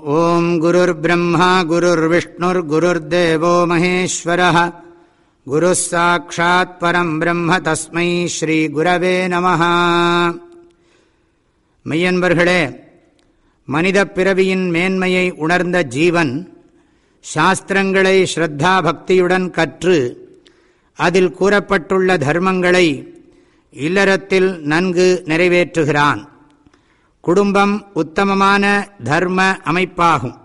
ஓம் குருர் பிரம்மா குருர் விஷ்ணுர் குருர் தேவோ மகேஸ்வர குரு சாட்சாத் பரம் பிரம்ம தஸ்மை ஸ்ரீ குரவே நம மெய்யன்பர்களே மனித பிறவியின் மேன்மையை உணர்ந்த ஜீவன் சாஸ்திரங்களை ஸ்ரத்தா பக்தியுடன் கற்று அதில் கூறப்பட்டுள்ள தர்மங்களை இல்லறத்தில் நன்கு நிறைவேற்றுகிறான். குடும்பம் உத்தமமான தர்ம அமைப்பாகும்.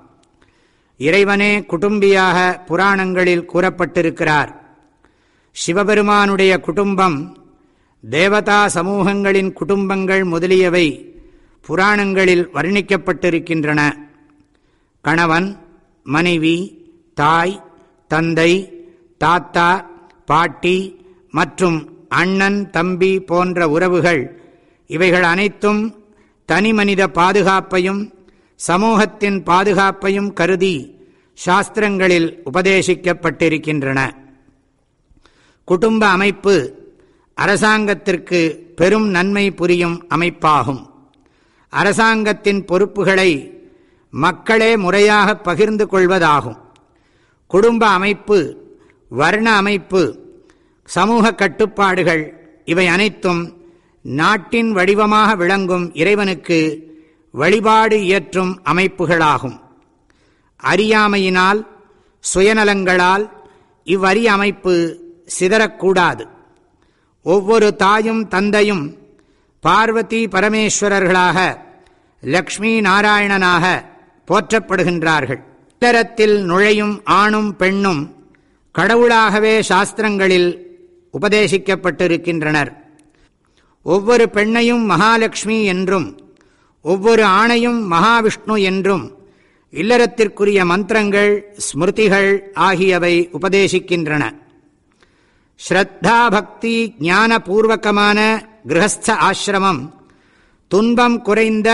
இறைவனே குடும்பியாக புராணங்களில் கூறப்பட்டிருக்கிறார். சிவபெருமானுடைய குடும்பம் தேவதா சமூகங்களின் குடும்பங்கள் முதலியவை புராணங்களில் வர்ணிக்கப்பட்டிருக்கின்றன. கணவன் மனைவி தாய் தந்தை தாத்தா பாட்டி மற்றும் அண்ணன் தம்பி போன்ற உறவுகள் இவைகள் அனைத்தும் தனிமனித பாதுகாப்பையும் சமூகத்தின் பாதுகாப்பையும் கருதி சாஸ்திரங்களில் உபதேசிக்கப்பட்டிருக்கின்றன. குடும்ப அமைப்பு அரசாங்கத்திற்கு பெரும் நன்மை புரியும் அமைப்பாகும். அரசாங்கத்தின் பொறுப்புகளை மக்களே முறையாக பகிர்ந்து கொள்வதாகும். குடும்ப அமைப்பு வர்ண அமைப்பு சமூக கட்டுப்பாடுகள் இவை அனைத்தும் நாட்டின் வடிவமாக விளங்கும் இறைவனுக்கு வழிபாடு இயற்றும் அமைப்புகளாகும். அறியாமையினால் சுயநலங்களால் இவ்வரிய அமைப்பு சிதறக்கூடாது. ஒவ்வொரு தாயும் தந்தையும் பார்வதி பரமேஸ்வரர்களாக லக்ஷ்மி நாராயணனாக போற்றப்படுகின்றார்கள். இல்லறத்தில் நுழையும் ஆணும் பெண்ணும் கடவுளாகவே சாஸ்திரங்களில் உபதேசிக்கப்பட்டிருக்கின்றனர். ஒவ்வொரு பெண்ணையும் மகாலட்சுமி என்றும் ஒவ்வொரு ஆணையும் மகாவிஷ்ணு என்றும் இல்லறத்திற்குரிய மந்திரங்கள் ஸ்மிருதிகள் ஆகியவை உபதேசிக்கின்றன. ஸ்ரத்தா பக்தி ஞானபூர்வகமான கிரகஸ்த ஆசிரமம் துன்பம் குறைந்த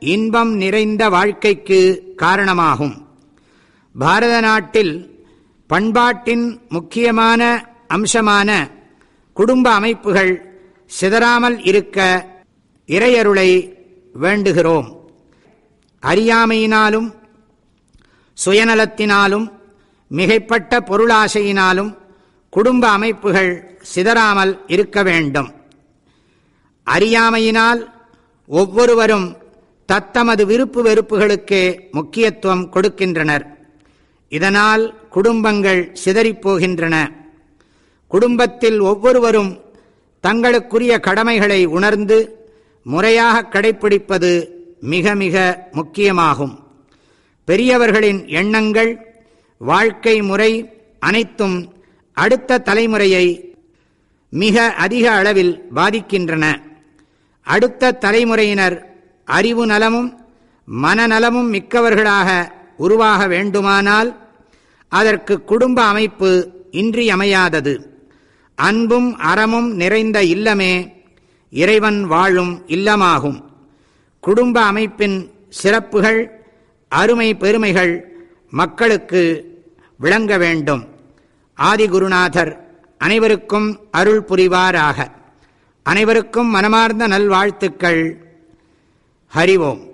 இன்பம் நிறைந்த வாழ்க்கைக்கு காரணமாகும். பாரத நாட்டில் பண்பாட்டின் முக்கியமான அம்சமான குடும்ப அமைப்புகள் சிதறாமல் இருக்க இறையருளை வேண்டுகிறோம். அறியாமையினாலும் சுயநலத்தினாலும் மிகைப்பட்ட பொருளாசையினாலும் குடும்ப அமைப்புகள் சிதறாமல் இருக்க வேண்டும். அறியாமையினால் ஒவ்வொருவரும் தத்தமது விருப்பு வெறுப்புகளுக்கே முக்கியத்துவம் கொடுக்கின்றனர். இதனால் குடும்பங்கள் சிதறிப்போகின்றன. குடும்பத்தில் ஒவ்வொருவரும் தங்களுக்குரிய கடமைகளை உணர்ந்து முறையாக கடைப்பிடிப்பது மிக மிக முக்கியமாகும். பெரியவர்களின் எண்ணங்கள் வாழ்க்கை முறை அனைத்தும் அடுத்த தலைமுறையை மிக அதிக அளவில் பாதிக்கின்றன. அடுத்த தலைமுறையினர் அறிவு நலமும் மனநலமும் மிக்கவர்களாக உருவாக வேண்டுமானால் அதற்கு குடும்ப அமைப்பு இன்றியமையாதது. அன்பும் அறமும் நிறைந்த இல்லமே இறைவன் வாழும் இல்லமாகும். குடும்ப அமைப்பின் சிறப்புகள் அருமை பெருமைகள் மக்களுக்கு விளங்க வேண்டும். ஆதிகுருநாதர் அனைவருக்கும் அருள் புரிவாராக. அனைவருக்கும் மனமார்ந்த நல்வாழ்த்துக்கள். ஹரிவோம்